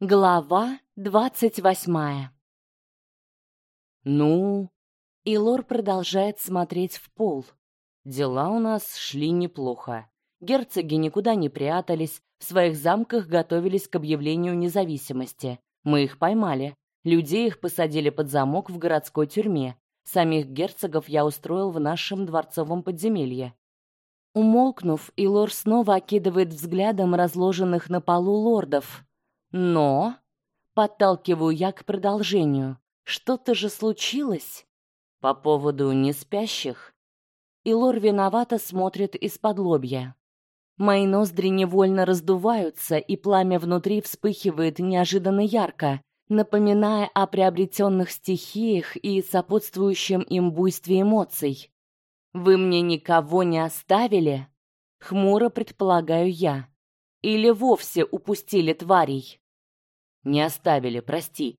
Глава двадцать восьмая. Ну, и Лор продолжает смотреть в пол. Дела у нас шли неплохо. Герцоги никуда не прятались, в своих замках готовились к объявлению независимости. Мы их поймали. Людей их посадили под замок в городской тюрьме. Самих герцогов я устроил в нашем дворцовом подземелье. Умолкнув, Илор снова окидывает взглядом разложенных на полу лордов. Но подталкиваю я к продолжению. Что-то же случилось по поводу неспящих. И Лор виновато смотрит из-под лобья. Мои ноздри невольно раздуваются, и пламя внутри вспыхивает неожиданно ярко, напоминая о приобретенных стихиях и сопутствующем им буйстве эмоций. Вы мне никого не оставили? Хмуро предполагаю я. Или вовсе упустили тварей? Не оставили, прости.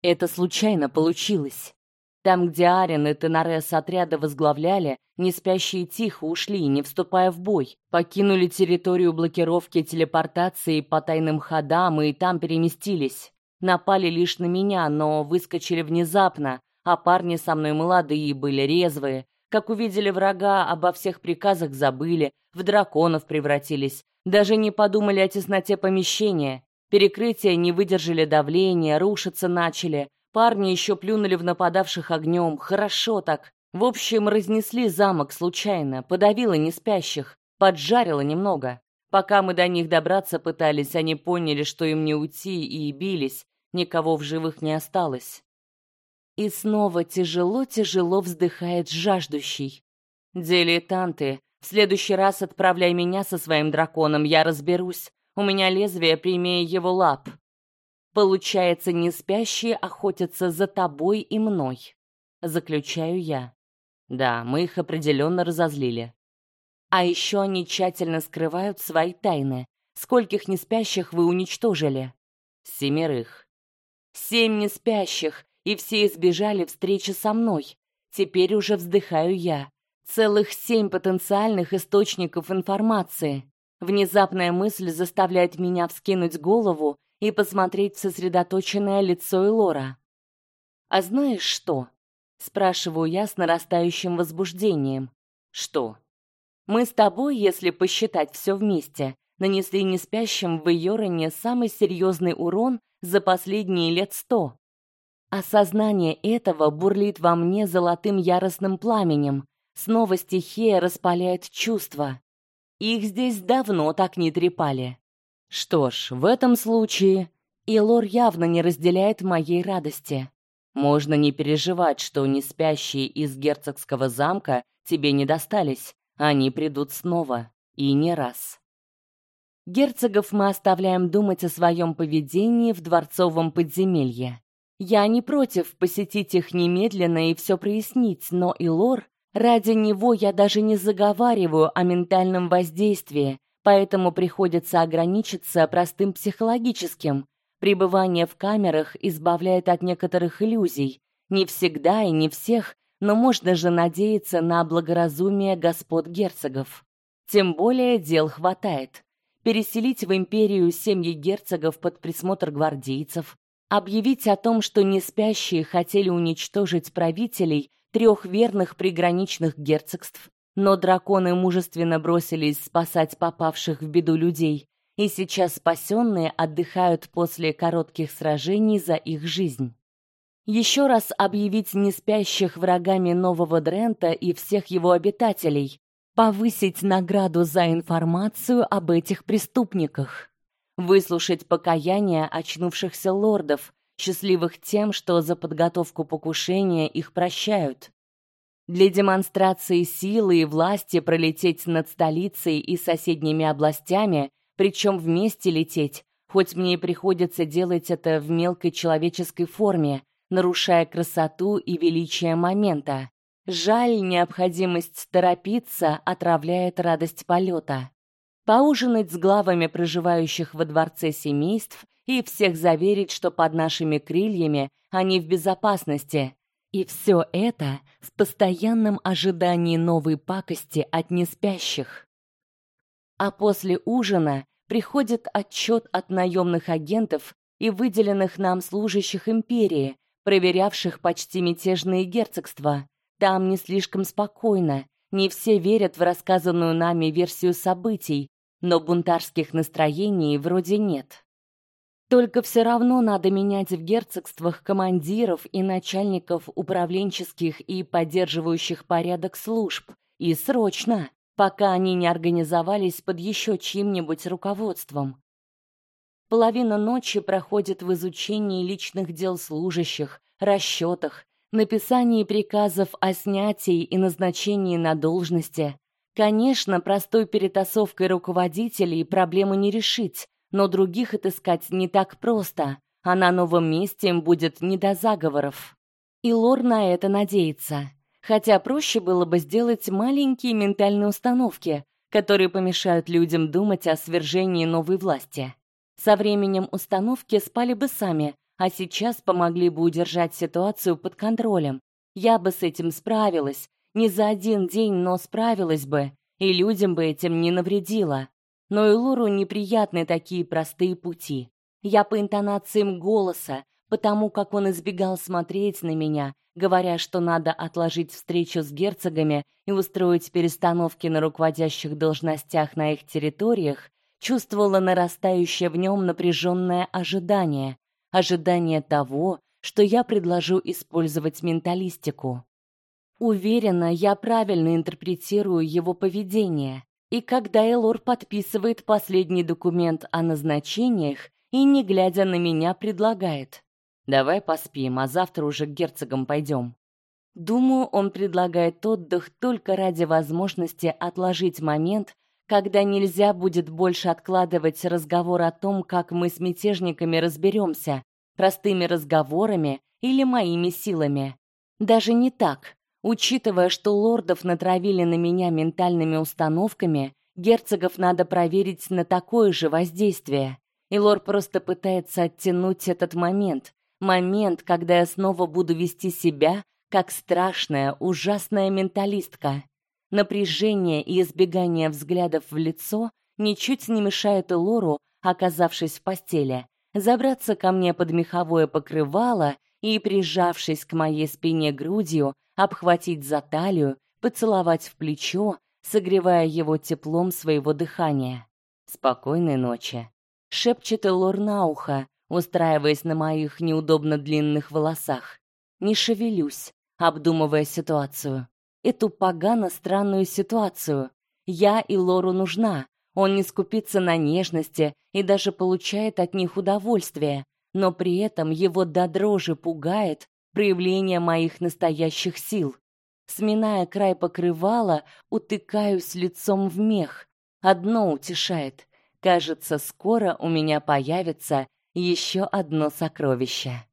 Это случайно получилось. Там, где Арен и Тенарес отряда возглавляли, неспящие тихо ушли, не вступая в бой, покинули территорию блокировки телепортации по тайным ходам и там переместились. Напали лишь на меня, но выскочили внезапно, а парни со мной молодые были, резвые. Как увидели врага, обо всех приказах забыли, в драконов превратились, даже не подумали о тесноте помещения. Перекрытия не выдержали давления, рушиться начали. Парни еще плюнули в нападавших огнем. Хорошо так. В общем, разнесли замок случайно, подавило неспящих, поджарило немного. Пока мы до них добраться пытались, они поняли, что им не уйти, и бились. Никого в живых не осталось. И снова тяжело-тяжело вздыхает жаждущий. Дилетанты, в следующий раз отправляй меня со своим драконом, я разберусь. У меня лезвие прямее его лап. Получается, не спящие охотятся за тобой и мной. Заключаю я. Да, мы их определенно разозлили. А еще они тщательно скрывают свои тайны. Скольких неспящих вы уничтожили? Семерых. Семь неспящих, и все избежали встречи со мной. Теперь уже вздыхаю я. Целых семь потенциальных источников информации. Внезапная мысль заставляет меня вскинуть голову и посмотреть в сосредоточенное лицо Элора. А знаешь что? спрашиваю я с нарастающим возбуждением. Что? Мы с тобой, если посчитать все вместе, нанесли неспящим в Йороне самый серьезный урон за последние лет сто. Осознание этого бурлит во мне золотым яростным пламенем, Снова стихия распаляет чувства. Их здесь давно так не трепали. Что ж, в этом случае Илор явно не разделяет моей радости. Можно не переживать, что не спящие из герцогского замка тебе не достались. Они придут снова, и не раз. Герцогов мы оставляем думать о своем поведении в дворцовом подземелье. Я не против посетить их немедленно и все прояснить, но Илор Ради него я даже не заговариваю о ментальном воздействии, поэтому приходится ограничиться простым психологическим. Пребывание в камерах избавляет от некоторых иллюзий. Не всегда и не всех, но можно же надеяться на благоразумие господ герцогов. Тем более дел хватает. Переселить в империю семьи герцогов под присмотр гвардейцев, объявить о том, что неспящие хотели уничтожить правителей трех верных приграничных герцогств, но драконы мужественно бросились спасать попавших в беду людей, и сейчас спасенные отдыхают после коротких сражений за их жизнь. Еще раз объявить неспящих врагами Нового Дрента и всех его обитателей, повысить награду за информацию об этих преступниках, выслушать покаяние очнувшихся лордов, счастливых тем, что за подготовку покушения их прощают. Для демонстрации силы и власти пролететь над столицей и соседними областями, причем вместе лететь, хоть мне и приходится делать это в мелкой человеческой форме, нарушая красоту и величие момента. Жаль, необходимость торопиться отравляет радость полета. Поужинать с главами проживающих во дворце семейств и всех заверить, что под нашими крыльями они в безопасности. И все это в постоянном ожидании новой пакости от неспящих. А после ужина приходит отчет от наемных агентов, и выделенных нам служащих империи, проверявших почти мятежные герцогства. Там не слишком спокойно, не все верят в рассказанную нами версию событий, но бунтарских настроений вроде нет. Только все равно надо менять в герцогствах командиров и начальников управленческих и поддерживающих порядок служб, и срочно, пока они не организовались под еще чьим-нибудь руководством. Половина ночи проходит в изучении личных дел служащих, расчетах, написании приказов о снятии и назначении на должности. Конечно, простой перетасовкой руководителей проблему не решить, но других отыскать не так просто, а на новом месте им будет не до заговоров. И Лор на это надеется. Хотя проще было бы сделать маленькие ментальные установки, которые помешают людям думать о свержении новой власти. Со временем установки спали бы сами, а сейчас помогли бы удержать ситуацию под контролем. Я бы с этим справилась, не за один день, но справилась бы, и людям бы этим не навредила. Но и Лору неприятны такие простые пути. Я по интонациям голоса, потому как он избегал смотреть на меня, говоря, что надо отложить встречу с герцогами и устроить перестановки на руководящих должностях на их территориях, чувствовала нарастающее в нем напряженное ожидание, ожидание того, что я предложу использовать менталистику. Уверена, я правильно интерпретирую его поведение. И когда Элор подписывает последний документ о назначениях и, не глядя на меня, предлагает. «Давай поспим, а завтра уже к герцогам пойдем». Думаю, он предлагает отдых только ради возможности отложить момент, когда нельзя будет больше откладывать разговор о том, как мы с мятежниками разберемся, простыми разговорами или моими силами. Даже не так. Учитывая, что лордов натравили на меня ментальными установками, герцогов надо проверить на такое же воздействие. И лорд просто пытается оттянуть этот момент, момент, когда я снова буду вести себя как страшная, ужасная менталистка. Напряжение и избегание взглядов в лицо ничуть не мешают Лору, оказавшись в постели, забраться ко мне под меховое покрывало и, прижавшись к моей спине грудью, обхватить за талию, поцеловать в плечо, согревая его теплом своего дыхания. Спокойной ночи, шепчет Элор на ухо, устраиваясь на моих неудобно длинных волосах. Не шевелюсь, обдумывая ситуацию. Эту погано странную ситуацию. Я и Лору нужна. Он не скупится на нежности и даже получает от них удовольствие, но при этом его до дрожи пугает проявление моих настоящих сил. Сминая край покрывала, утыкаюсь лицом в мех. Одно утешает. Кажется, скоро у меня появится еще одно сокровище.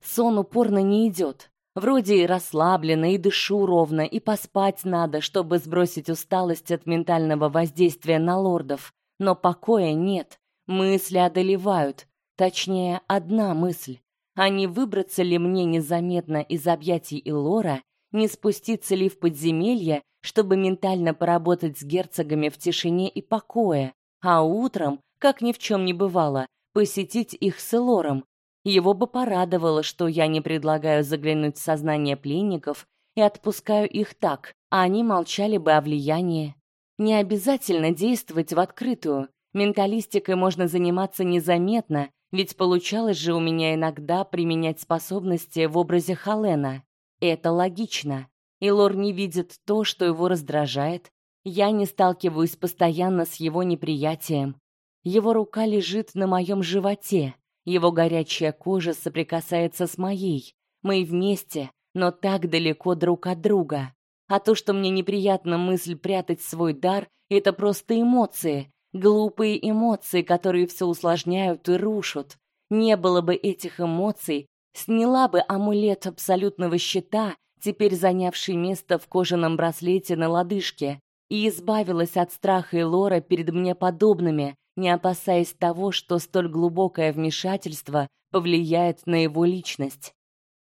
Сон упорно не идет. Вроде и расслаблена, и дышу ровно, и поспать надо, чтобы сбросить усталость от ментального воздействия на лордов. Но покоя нет. Мысли одолевают. Точнее, одна мысль. А не выбраться ли мне незаметно из объятий Илора, не спуститься ли в подземелье, чтобы ментально поработать с герцогами в тишине и покое, а утром, как ни в чем не бывало, посетить их с Илором. Его бы порадовало, что я не предлагаю заглянуть в сознание пленников и отпускаю их так, а они молчали бы о влиянии. Не обязательно действовать в открытую. Менталистикой можно заниматься незаметно ведь получалось же у меня иногда применять способности в образе Халена. Это логично. И Лор не видит то, что его раздражает. Я не сталкиваюсь постоянно с его неприятием. Его рука лежит на моем животе. Его горячая кожа соприкасается с моей. Мы вместе, но так далеко друг от друга. А то, что мне неприятна мысль прятать свой дар, это просто эмоции, Глупые эмоции, которые все усложняют и рушат. Не было бы этих эмоций, сняла бы амулет абсолютного щита, теперь занявший место в кожаном браслете на лодыжке, и избавилась от страха и лора перед мне подобными, не опасаясь того, что столь глубокое вмешательство повлияет на его личность.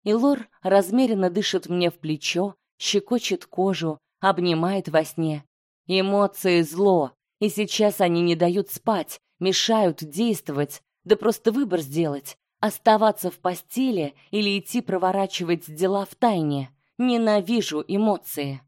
И лор размеренно дышит мне в плечо, щекочет кожу, обнимает во сне. Эмоции зло, и сейчас они не дают спать, мешают действовать, Да просто выбор сделать: оставаться в постели или идти проворачивать дела в тайне. Ненавижу эмоции.